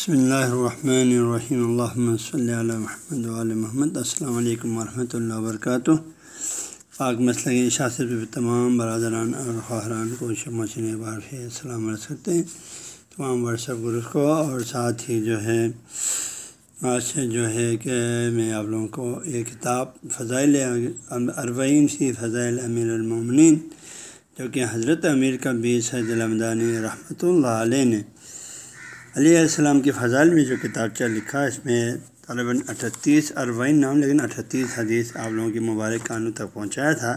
بسم اللہ الرحمن الرحیم اللہ صلی علیہ محمد علیہ محمد السلام علیکم ورحمۃ اللہ وبرکاتہ پاک مسئلہ شاست تمام برادران اور خواہران کو شموسن بار پھر السلام علیہ سکتے ہیں تمام واٹس ایپ گروپ کو اور ساتھ ہی جو ہے آج سے جو ہے کہ میں آپ لوگوں کو یہ کتاب فضائل اربعین سی فضائل امیر المومنین جو کہ حضرت امیر کا بیس حید الحمدانی رحمۃ اللہ علیہ نے علیہ السلام کی فضائل میں جو کتاب لکھا اس میں طالباً اٹھتیس اربعین نام، لیکن اٹھتیس حدیث آپ لوگوں کی مبارک قانون تک پہنچایا تھا۔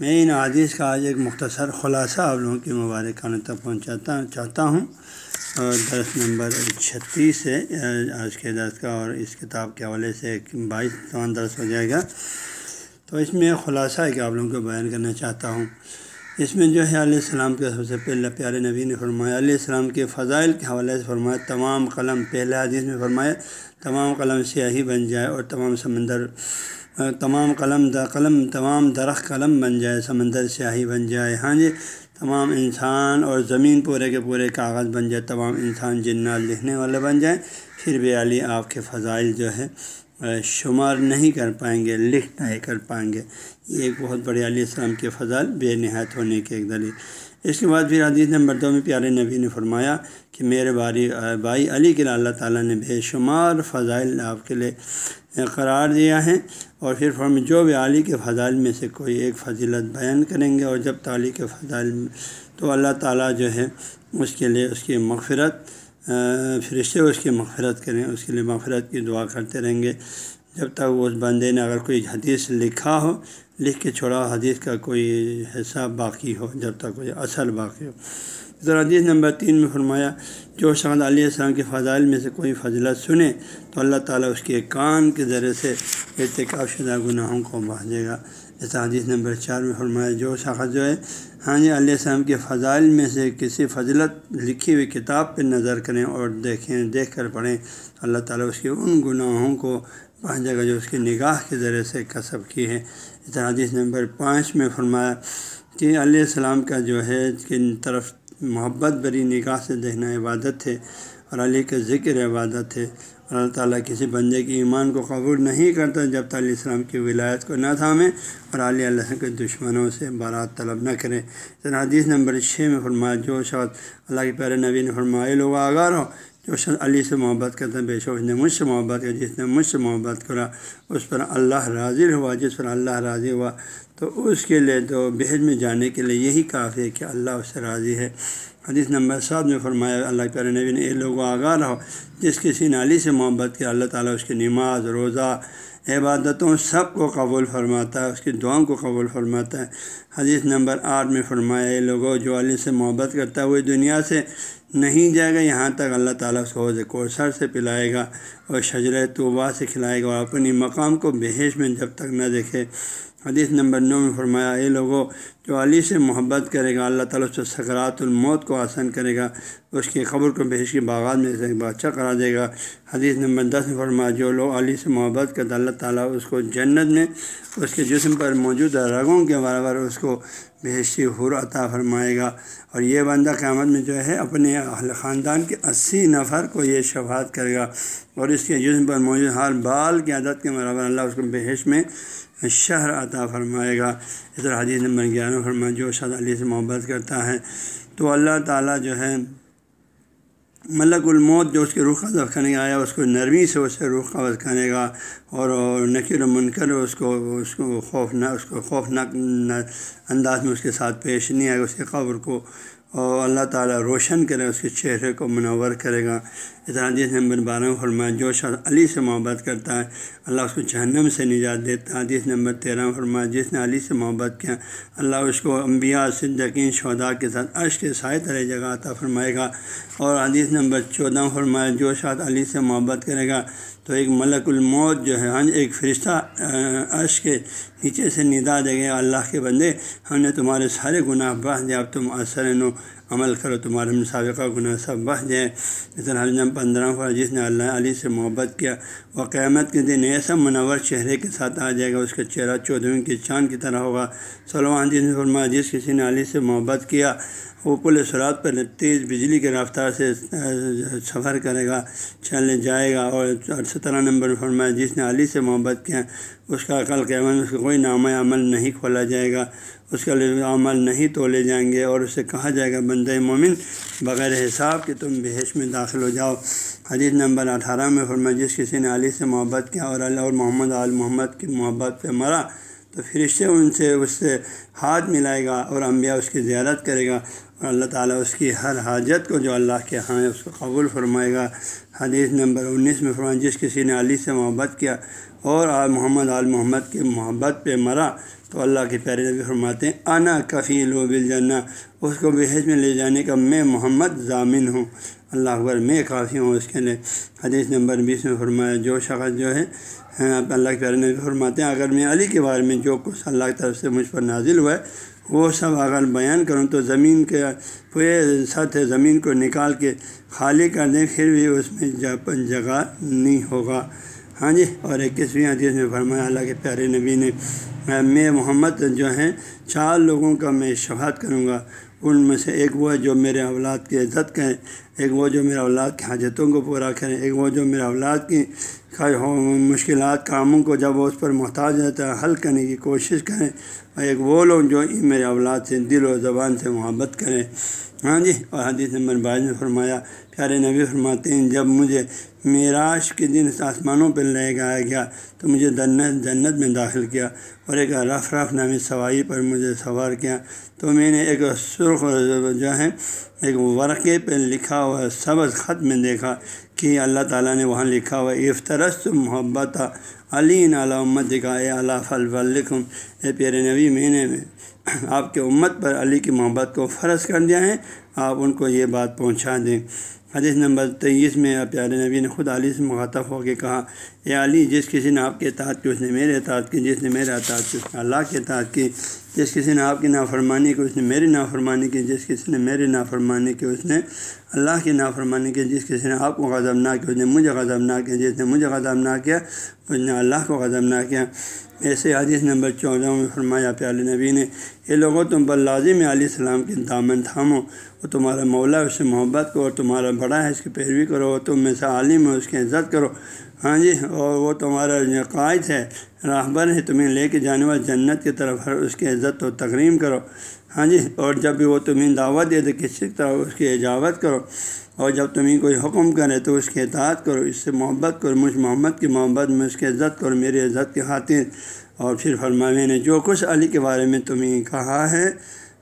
میں ان حدیث کا آج ایک مختصر خلاصہ آپ لوگوں کی مبارک قانون تک پہنچاتا، چاہتا ہوں۔ اور درس نمبر چھتیس ہے، آج کے درس کا، اور اس کتاب کے حوالے سے ایک بائیس سوان درس ہو جائے گا۔ تو اس میں خلاصہ ہے کہ آپ لوگوں کو بیان کرنا چاہتا ہوں۔ اس میں جو ہے علیہ السلام کے سب سے پہلے پیارے نبی نے فرمایا، علیہ السلام کے فضائل کے حوالے سے فرمایا، تمام قلم پہلے حدیث میں فرمایا، تمام قلم سیاہی بن جائے اور تمام سمندر، تمام قلم دا، قلم، تمام درخت قلم بن جائے، سمندر سیاہی بن جائے۔ ہاں جی تمام انسان اور زمین پورے کے پورے کاغذ بن جائے، تمام انسان جنات لکھنے والے بن جائیں۔ پھر بھی علی آپ کے فضائل جو ہے شمار نہیں کر پائیں گے، لکھ نہیں کر پائیں گے۔ یہ ایک بہت بڑے علیہ السلام کے فضائل بے نہایت ہونے کے ایک دلیل۔ اس کے بعد پھر حدیث نمبر دو میں پیارے نبی نے فرمایا کہ میرے باری بھائی علی کے اللہ تعالیٰ نے بے شمار فضائل آپ کے لیے قرار دیا ہے۔ اور پھر فرم جو بھی علی کے فضائل میں سے کوئی ایک فضیلت بیان کریں گے اور جب تعلی کے فضائل، تو اللہ تعالیٰ جو ہے، اس کے لیے اس کی مغفرت فرشتے اس کی مغفرت کریں، اس کے لیے مغفرت کی دعا کرتے رہیں گے۔ جب تک وہ اس بندے نے اگر کوئی حدیث لکھا ہو، لکھ کے چھوڑا، حدیث کا کوئی حصہ باقی ہو، جب تک کوئی اصل باقی ہو۔ ذرا حدیث نمبر تین میں فرمایا، جو شخص علیہ السلام کے فضائل میں سے کوئی فضلت سنے، تو اللہ تعالیٰ اس کے کان کے ذریعے سے ارتکاب شدہ گناہوں کو بھاجے گا۔ جیسا حدیث نمبر چار میں فرمایا، جو شخص جو ہے ہاں جی علیہ السلام کے فضائل میں سے کسی فضلت لکھی ہوئی کتاب پہ نظر کریں اور دیکھیں، دیکھ کر پڑھیں اللہ تعالیٰ اس کے ان گناہوں کو بھاجے گا جو اس کی نگاہ کے ذریعے سے کسب کی ہے۔ اس حدیث نمبر پانچ میں فرمایا کہ علیہ السلام کا جو ہے کن طرف محبت بری نگاہ سے دیکھنا عبادت ہے اور علی کا ذکر عبادت ہے۔ اللہ تعالیٰ کسی بندے کی ایمان کو قبول نہیں کرتا جب تک علیہ السلام کی ولایت کو نہ تھامے اور علیہ اللہ کے دشمنوں سے بارات طلب نہ کرے۔ حدیث نمبر چھ میں فرمایا، جو شخص اللہ کے پیارے نبی نے فرمایا لوگ آگار ہو جو شخص علی سے محبت کرتا بے شک نے مجھ سے محبت کیا جس نے مجھ سے محبت کرا، اس پر اللہ راضی ہوا جس پر اللہ راضی ہوا، تو اس کے لیے تو بحج میں جانے کے لیے یہی کافی ہے کہ اللہ اس سے راضی ہے۔ حدیث نمبر سات میں فرمایا، اللہ کے نبی نے، اے لوگوں آگاہ رہو۔ جس کسی نالی سے محبت کیا اللہ تعالیٰ اس کی نماز، روزہ، عبادتوں سب کو قبول فرماتا ہے، اس کی دعاؤں کو قبول فرماتا ہے۔ حدیث نمبر آٹھ میں فرمایا، اے لوگوں جو علی سے محبت کرتا ہے، وہ دنیا سے نہیں جائے گا، یہاں تک اللہ تعالیٰ اس کو حوض کوثر سے پلائے گا اور شجر طوبہ سے کھلائے گا اور اپنی مقام کو بحیش میں جب تک نہ دیکھے۔ حدیث نمبر نو میں فرمایا، اے لوگوں جو علی سے محبت کرے گا، اللہ تعالیٰ سے سکرات الموت کو آسان کرے گا۔ اس کی خبر کو بحث کے باغات میں سے ایک بادشاہ کرا دے گا۔ حدیث نمبر دس میں جو لوگ علی سے محبت کرتے اللہ تعالیٰ اس کو جنت میں، اس کے جسم پر موجود رگوں کے برابر اس کو بحثی حر عطا فرمائے گا۔ اور یہ بندہ قیامت میں جو ہے، اپنے اہل خاندان کے اسی نفر کو یہ شفاعت کرے گا۔ اور اس کے جسم پر موجود ہر بال کی عادت کے برابر اللہ اس کو بحث میں شہر عطا فرمائے گا۔ اس طرح حدیث نمبر گیارہ فرما جو شاد علی سے محبت کرتا ہے، تو اللہ تعالیٰ جو ہے ملک الموت جو اس کے رخ قبض کرنے گا، آیا، اس کو نرمی سے اسے رخ قبض کرنے گا اور نکر و منکر اس کو اس کو خوف نہ اس کو خوفناک انداز میں اس کے ساتھ پیش نہیں آئے گا اس کے قبر کو اور اللہ تعالیٰ روشن کرے، اس کے چہرے کو منور کرے گا۔ اس طرح حدیث نمبر بارہ فرمایا، جو شخص علی سے محبت کرتا ہے، اللہ اس کو جہنم سے نجات دیتا ہے۔ حدیث نمبر تیرہ فرمایا، جس نے علی سے محبت کیا، اللہ اس کو انبیاء صدقین شہدا کے ساتھ عرش کے سائے طرح جگہ عطا فرمائے گا۔ اور حدیث نمبر چودہ فرمایا، جو شخص علی سے محبت کرے گا تو ایک ملک الموت جو ہے ہاں جی، ایک فرشتہ عرش کے نیچے سے ندا دے گا اللہ کے بندے، ہم نے تمہارے سارے گناہ بہ دیا اب تم اثر نو عمل کرو، تمہارے مسابقہ گناہ سب بہ جائے اس طرح پندرہ پر جس نے اللہ علی سے محبت کیا، وہ قیامت کے دن ایسا منور چہرے کے ساتھ آ جائے گا، اس کا چہرہ چودھویں کی چاند کی طرح ہوگا۔ سلمان جس نے فرمایا، جس کسی نے علی سے محبت کیا وہ پل سرات پر تیز بجلی کے رفتار سے سفر کرے گا، چلنے جائے گا اور سترہ نمبر فرمایا، جس نے علی سے محبت کیا، اس کا عقل قیامت اس کا کوئی نام عمل نہیں کھولا جائے گا، اس کا عمل نہیں تولے جائیں گے اور اسے کہا جائے گا بند مومن، بغیر حساب کہ تم بحث میں داخل ہو جاؤ۔ حدیث نمبر اٹھارہ میں فرمایا، جس کسی نے علی سے محبت کیا اور اللہ اور محمد، آل محمد کی محبت پہ مرا تو فرشتے ان سے اس سے ہاتھ ملائے گا اور انبیاء اس کی زیارت کرے گا اور اللہ تعالیٰ اس کی ہر حاجت کو جو اللہ کے ہاں ہے اس کو قبول فرمائے گا۔ حدیث نمبر انیس میں فرمائے جس کسی نے علی سے محبت کیا اور آل محمد آل محمد کی محبت پہ مرا تو اللہ کے پیارے نبی فرماتے ہیں، انا کفیل و بل اس کو بحث میں لے جانے کا میں محمد ضامن ہوں۔ اللہ اکبر، میں کافی ہوں۔ اس کے لیے حدیث نمبر بیس میں فرمایا، جو شخص جو ہے ہاں، اللہ کے پیارے نبی فرماتے ہیں، اگر میں علی کے بارے میں جو کچھ اللہ کی طرف سے مجھ پر نازل ہوا ہے، وہ سب اگر بیان کروں تو زمین کے پورے سطح زمین کو نکال کے خالی کر دیں، پھر بھی اس میں جگہ نہیں ہوگا۔ ہاں جی اور اکیسویں حدیث میں فرمایا، اللہ کے پیارے نبی نے میں محمد جو ہیں، چار لوگوں کا میں شفاعت کروں گا۔ ان میں سے ایک وہ ہے جو میرے اولاد کی عزت کریں، ایک وہ جو میرے اولاد کی حاجتوں کو پورا کریں، ایک وہ جو میرے اولاد کی مشکلات، کاموں کو جب وہ اس پر محتاج رہتا ہے، حل کرنے کی کوشش کریں۔ ایک وہ لوگ جو میرے اولاد سے دل و زبان سے محبت کریں۔ ہاں جی اور حدیث نمبر باز نے فرمایا، پیارے نبی فرماتے ہیں، جب مجھے معراج کے دن آسمانوں پہ لے گایا گیا، تو مجھے جنت جنت میں داخل کیا اور ایک رف رف نامی سوائی پر مجھے سوار کیا۔ تو میں نے ایک سرخ جو ہے، ایک ورقے پہ لکھا ہوا سبز خط میں دیکھا کہ اللہ تعالیٰ نے وہاں لکھا ہوا، افطرست محبت علی امت دکھا اے اللہ فل اے پیارے نبی، میں نے آپ کے امت پر علی کی محبت کو فرض کر دیا ہے، آپ ان کو یہ بات پہنچا دیں۔ حدیث نمبر تیئیس میں پیارے نبی نے خود علی سے مخاطب ہو کے کہا اے علی جس کسی نے آپ کے اطاعت کی، اس نے میرے اطاعت کی، جس نے میرے اطاعت کی، اس نے اللہ کے اطاعت کی، جس کسی نے آپ کی نافرمانی کی، اس نے میری نافرمانی کی، جس کسی نے میری نافرمانی کی، اس نے اللہ کی نافرمانی کی، جس کسی نے آپ کو غضب نہ کیا اس نے مجھے غضب نہ کیا، جس نے مجھے غضب نہ کیا، اس نے اللہ کو غضب نہ کیا۔ ایسے حدیث نمبر چودہ میں فرمایا پیال نبی نے یہ لوگوں تم پر لازم علیہ السلام کے دامن تھامو وہ تمہارا مولا اس سے محبت کرو تمہارا بڑا ہے، اس کی پیروی کرو تم میں سے عالم ہے، اس کی عزت کرو۔ ہاں جی اور وہ تمہارا قائد ہے، راہبر ہے، تمہیں لے کے جانے والے جنت کی طرف ہر اس کی عزت و تقریم کرو۔ ہاں جی اور جب بھی وہ تمہیں دعوت دے تو کسی طرح اس کی اجاوت کرو، اور جب تمہیں کوئی حکم کرے تو اس کی اطاعت کرو، اس سے محبت کرو، مجھ محمد کی محبت میں اس کی عزت کرو، میری عزت کی خاطر۔ اور پھر فرما میں نے جو کچھ علی کے بارے میں تمہیں کہا ہے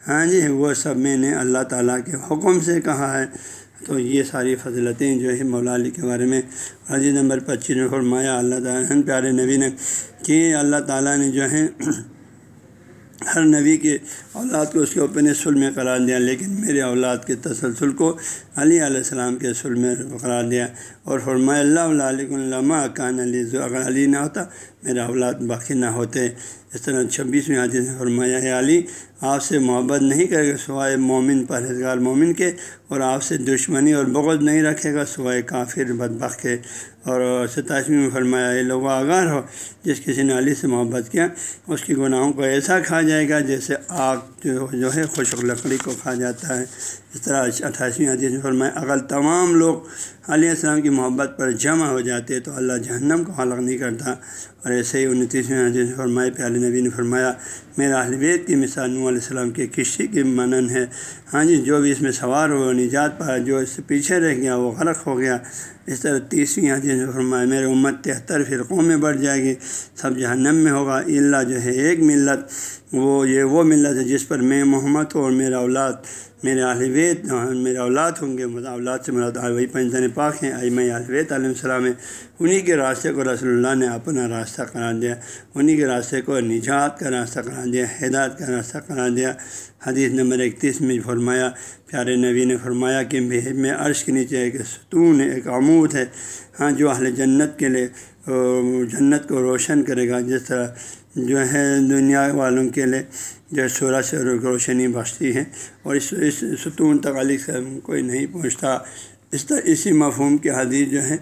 ہاں جی وہ سب میں نے اللہ تعالیٰ کے حکم سے کہا ہے۔ تو یہ ساری فضلتیں جو ہے مولا علی کے بارے میں حضی نمبر پچیس میں فرمایا، اللہ تعالیٰ پیارے نبی نے کہ اللہ تعالیٰ نے جو ہے ہر نبی کے اولاد کو اس کے اپنے سل میں قرار دیا، لیکن میرے اولاد کے تسلسل کو علی علیہ السلام کے سل میں قرار دیا اور فرماء اللہ علیہ علامہ کان علی اگر علی نہ ہوتا میرے اولاد باقی نہ ہوتے۔ اس طرح چھبیسویں حدیث نے فرمایا علی، آپ سے محبت نہیں کرے گا سوائے مومن پرہزگار مومن کے، اور آپ سے دشمنی اور بغض نہیں رکھے گا سوائے کافر بدبخ کے۔ اور ستائیسویں میں فرمایا یہ لوگ آگار ہو جس کسی نے علی سے محبت کیا، اس کی گناہوں کو ایسا کھا جائے گا جیسے آگ جو جو ہے خشک لکڑی کو کھا جاتا ہے۔ اس طرح اٹھائیسویں حدیث میں فرمایا، اگر تمام لوگ علیہ السلام کی محبت پر جمع ہو جاتے تو اللہ جہنم کو حلق نہیں کرتا۔ اور ایسے ہی انتیسویں حدیث فرمائے پہ نبی نے فرمایا، میرا اہل بیت کی مثال نو علیہ السلام کے کشتی کی منن ہے۔ ہاں جی جو بھی اس میں سوار ہو، نجات پایا جو اس سے پیچھے رہ گیا، وہ غرق ہو گیا۔ اس طرح تیسویں حدیث میں فرمایا، میرے امت تہتر فرقوں میں بڑھ جائے گی، سب جہنم میں ہوگا، اللہ جو ہے ایک ملت، وہ یہ وہ ملت ہے جس پر میں محمد ہوں اور میرا اولاد، میرے اہل بیت میرے اولاد ہوں گے۔ اولاد سے مراد وہی پنجن پاک ہیں میں بیت علیہ السلام انہیں کے راستے کو رسول اللہ نے اپنا راستہ قرار دیا انہیں کے راستے کو نجات کا راستہ قرار دیا، ہدایت کا راستہ قرار دیا۔ حدیث نمبر اکتیس میں فرمایا، پیارے نبی نے فرمایا کہ میں عرش کے نیچے ایک ستون ہے ایک عمود ہے۔ ہاں جو اہل جنت کے لیے جنت کو روشن کرے گا۔ جس طرح جو ہے دنیا والوں کے لیے جو سورج سے روشنی بخشتی ہے، اور اس اس ستون تکالیف سے کوئی نہیں پہنچتا۔ اس طرح اسی مفہوم کی حدیث جو ہے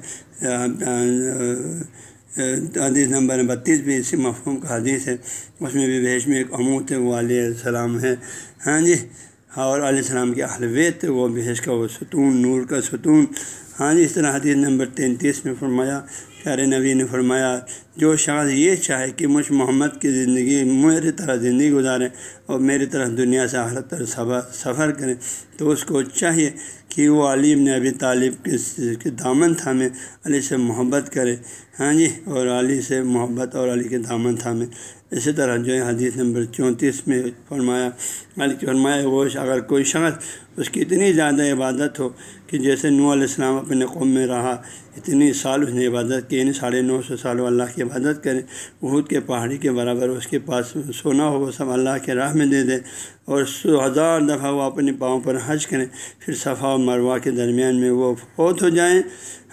حدیث نمبر بتیس بھی اسی مفہوم کا حدیث ہے۔ اس میں بھی بھیش میں ایک اموت وہ علیہ السلام ہے۔ ہاں جی اور علیہ السلام کے اہلویت وہ بھیش کا وہ ستون، نور کا ستون۔ ہاں جی اس طرح حدیث نمبر تینتیس میں فرمایا، پیارے نبی نے فرمایا، جو شخص یہ چاہے کہ مجھ محمد کی زندگی میری طرح زندگی گزارے اور میری طرح دنیا سے حالت سفر کریں تو اس کو چاہیے کہ وہ علیم نے ابھی طالب کے دامن تھامے، علی سے محبت کرے۔ ہاں جی اور علی سے محبت اور علی کے دامن تھامے۔ اسی طرح جو ہے حدیث نمبر چونتیس میں فرمایا، علی فرمایا، وہ اگر کوئی شخص اس کی اتنی زیادہ عبادت ہو کہ جیسے نو علیہ السلام اپنے قوم میں رہا، اتنی سال اس نے عبادت کی یعنی ساڑھے نو سو سال اللہ کی عبادت کرے، بہت کے پہاڑی کے برابر اس کے پاس سونا ہو، وہ سب اللہ کے راہ میں دے دے، اور سو ہزار دفعہ وہ اپنے پاؤں پر حج کریں پھر صفا مروا کے درمیان میں وہ فوت ہو جائیں۔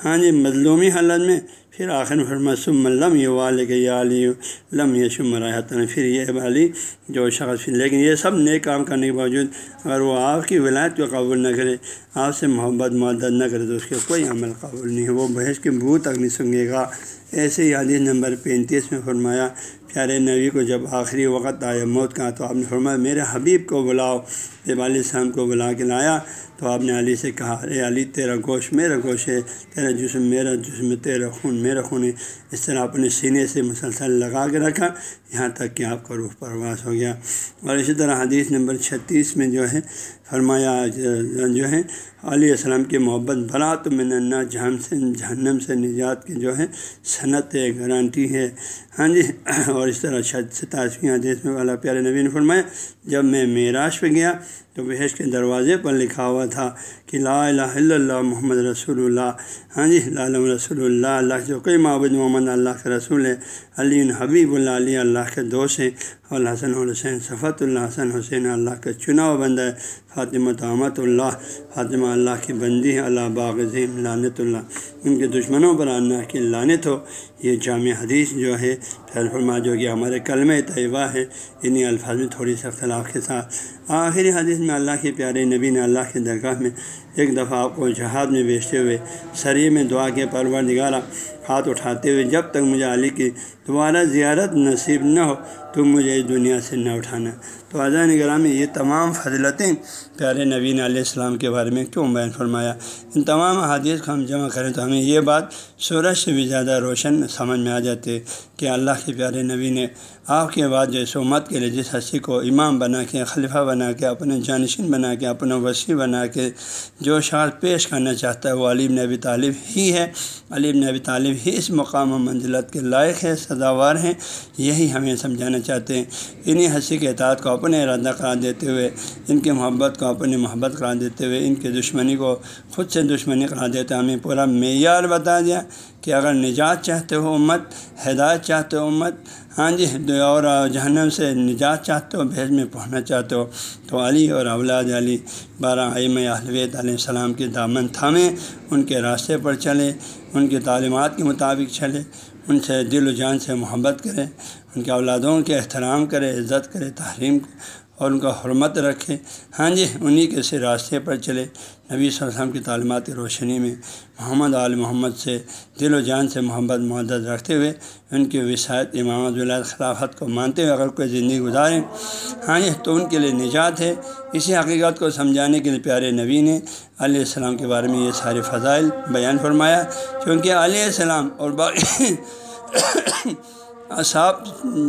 ہاں جی مظلومی حالت میں۔ پھر آخر فرما سم لم یہ والے کہ یا علی، لم یہ شم راحت پھر یہ والی جو شخص پھر، لیکن یہ سب نئے کام کرنے کے باوجود اگر وہ آپ کی ولایت کو قبول نہ کرے، آپ سے محبت معدت نہ کرے، تو اس کے کوئی عمل قبول نہیں ہے۔ وہ بحث کے بھو تک نہیں سنگے گا۔ ایسے ہی حدیث نمبر پینتیس میں فرمایا، پیارے نبی کو جب آخری وقت آیا موت کا، تو آپ نے فرمایا، میرے حبیب کو بلاؤ۔ جب علیہ السلام کو بلا کے لایا تو آپ نے علی سے کہا ارے علی، تیرا گوشت میرا گوشت ہے، تیرا جسم میرا جسم، تیرا خون میرا خون ہے. اس طرح اپنے سینے سے مسلسل لگا کے رکھا، یہاں تک کہ آپ کا روح پرواز ہو گیا۔ اور اسی طرح حدیث نمبر چھتیس میں جو ہے، فرمایا، جو ہے، علیہ السلام کی محبت برات میں ننا جہن سے، جہنم سے نجات کی جو ہے صنعت ہے گارنٹی ہے۔ ہاں جی اور اس طرح ستاسویں حدیث میں والا پیارے نبی نے فرمایا، جب میں معراج پہ گیا جو بحث کے دروازے پر لکھا ہوا تھا کہ لا الہ الا اللہ محمد رسول اللہ۔ ہاں جی لالم رسول اللہ اللہ جو کئی معبود محمد، اللہ کے رسول ہے، علی حبیب اللہ، علی اللہ کے دوست ہیں۔ الحسن الحسین صفت اللہ، حسن حسین اللہ کا چناؤ بندہ ہے۔ فاطمہ تحمۃ اللہ، فاطمہ اللہ کی بندی ہے اللہ باغذیم لانت اللہ۔ ان کے دشمنوں پر اللہ کی لانت ہو۔ یہ جامع حدیث جو ہے فرما جو کہ ہمارے کلمہ طیبہ ہے انہیں الفاظ میں تھوڑی سی اختلاف کے ساتھ۔ آخری حدیث میں اللہ کے پیارے نبی نے، اللہ کے درگاہ میں ایک دفعہ آپ کو جہاد میں بیچتے ہوئے سری میں دعا کے پرور نگارا ہاتھ اٹھاتے ہوئے جب تک مجھے علی کی دوبارہ زیارت نصیب نہ ہو تو مجھے اس دنیا سے نہ اٹھانا۔ تو اذان نگرام میں یہ تمام فضلتیں پیارے نبین علیہ السلام کے بارے میں کیوں بیان فرمایا؟ ان تمام حادث کو ہم جمع کریں تو ہمیں یہ بات سورج سے بھی زیادہ روشن سمجھ میں آ جاتے کہ اللہ کے پیارے نبی نے آپ کے بعد جو سومت کے لیے جس ہنسی کو امام بنا کے، خلیفہ بنا کے، اپنے جانشین بنا کے، اپنا وسیع بنا کے جو شعر پیش کرنا چاہتا ہے، وہ علیم نبی طالب ہی ہے۔ علیم نبی طالب ہی اس مقام و منزلت کے لائق ہے سزاوار ہیں۔ یہی ہمیں سمجھانا چاہتے ہیں۔ انہیں ہنسی کے اطاعت کو اپنے ارادہ قرار دیتے ہوئے، ان کی محبت کو اپنی محبت قرار دیتے ہوئے، ان کی دشمنی کو خود سے دشمنی قرار دیتے ہمیں پورا معیار بتا دیا کہ اگر نجات چاہتے ہو امت، ہدایت چاہتے ہو امت ہاں جی اور جہنم سے نجات چاہتے ہو بھیج میں پہنچنا چاہتے ہو، تو علی اور اولاد علی، بارہ عیم اہلویت علیہ السلام کے دامن تھامیں، ان کے راستے پر چلے ان کی تعلیمات کے مطابق چلے، ان سے دل و جان سے محبت کرے، ان کے اولادوں کے احترام کرے، عزت کرے، تحریم اور ان کا حرمت رکھے ہاں جی انہیں کے سے راستے پر چلے۔ نبی صلی اللہ علیہ وسلم کی تعلیمات کی روشنی میں محمد عال محمد سے دل و جان سے محبت معدت رکھتے ہوئے ان کی وسائت امامت ولاد خلافت کو مانتے ہوئے اگر کوئی زندگی گزاریں۔ ہاں جی تو ان کے لیے نجات ہے۔ اسی حقیقت کو سمجھانے کے لیے پیارے نبی نے علیہ السلام کے بارے میں یہ سارے فضائل بیان فرمایا۔ کیونکہ علیہ السلام اور باقی اصحاب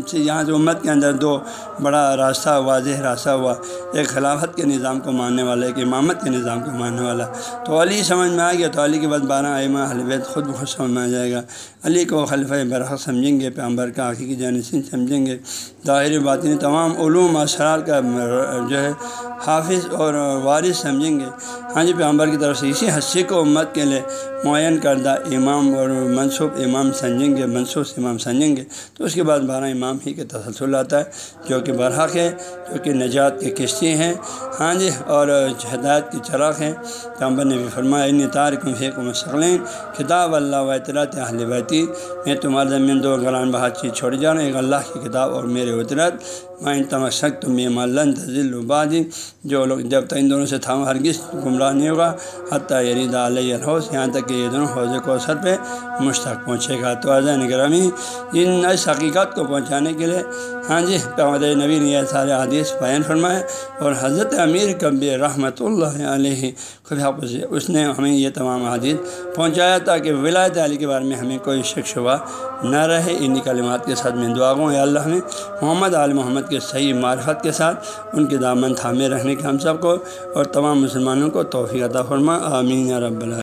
سے یہاں سے امت کے اندر دو بڑا راستہ واضح راستہ ہوا، ایک خلافت کے نظام کو ماننے والا، ایک امامت کے نظام کو ماننے والا۔ تو علی سمجھ میں آ گیا، تو علی کے بعد بارہ ائمہ حلویت خود بخود سمجھ میں آ جائے گا۔ علی کو خلیفہ برحق سمجھیں گے پیامبر کا آخی کی جانسین سمجھیں گے۔ ظاہر باتیں تمام علوم اسرار کا جو ہے، حافظ اور وارث سمجھیں گے۔ ہاں جی پیامبر کی طرف سے اسی حصے کو امت کے لیے معین کردہ امام اور منصوب امام سمجھیں گے منصوب امام سمجھیں گے۔ تو اس کے بعد بارہ امام ہی کے تسلسل آتا ہے، جو کہ برحق ہے جو کہ نجات کی کشتی ہیں۔ ہاں جی اور ہدایت کی چراغ ہیں۔ تمبر نے بھی فرمایا ان تارکم حکم شکلیں کتاب اللہ و اطلاط اہل بیتی، میں تمہارے زمین دو گران بہاد چیز چھوڑ جا رہا ہوں ایک اللہ کی کتاب اور میرے اطرت میں ان تم شک یہ ملن تزل البادی جو لوگ جب تک ان دونوں سے تھا ہرگز گمراہ نہیں ہوگا، حتیٰ یرید علیہ الحوث یہاں تک کہ یہ دونوں حوض کو سر پہ مشتق پہنچے گا۔ تو عظین گرامی، ان اس حقیقت کو پہنچانے کے لیے ہاں جی پہمد نبی نے یہ سارے حدیث بیان فرمائے اور حضرت امیر کبی رحمۃ اللہ علیہ خدا اس نے ہمیں یہ تمام حدیث پہنچایا تاکہ ولایت علی کے بارے میں ہمیں کوئی شک شبہ نہ رہے، انہی کلمات کے ساتھ میں دعا گوں یا اللہ ہمیں محمد عال محمد کے صحیح معرفت کے ساتھ ان کے دامن تھامے رہنے کے ہم سب کو اور تمام مسلمانوں کو توفیع عطا فرما، آمین رب اللہ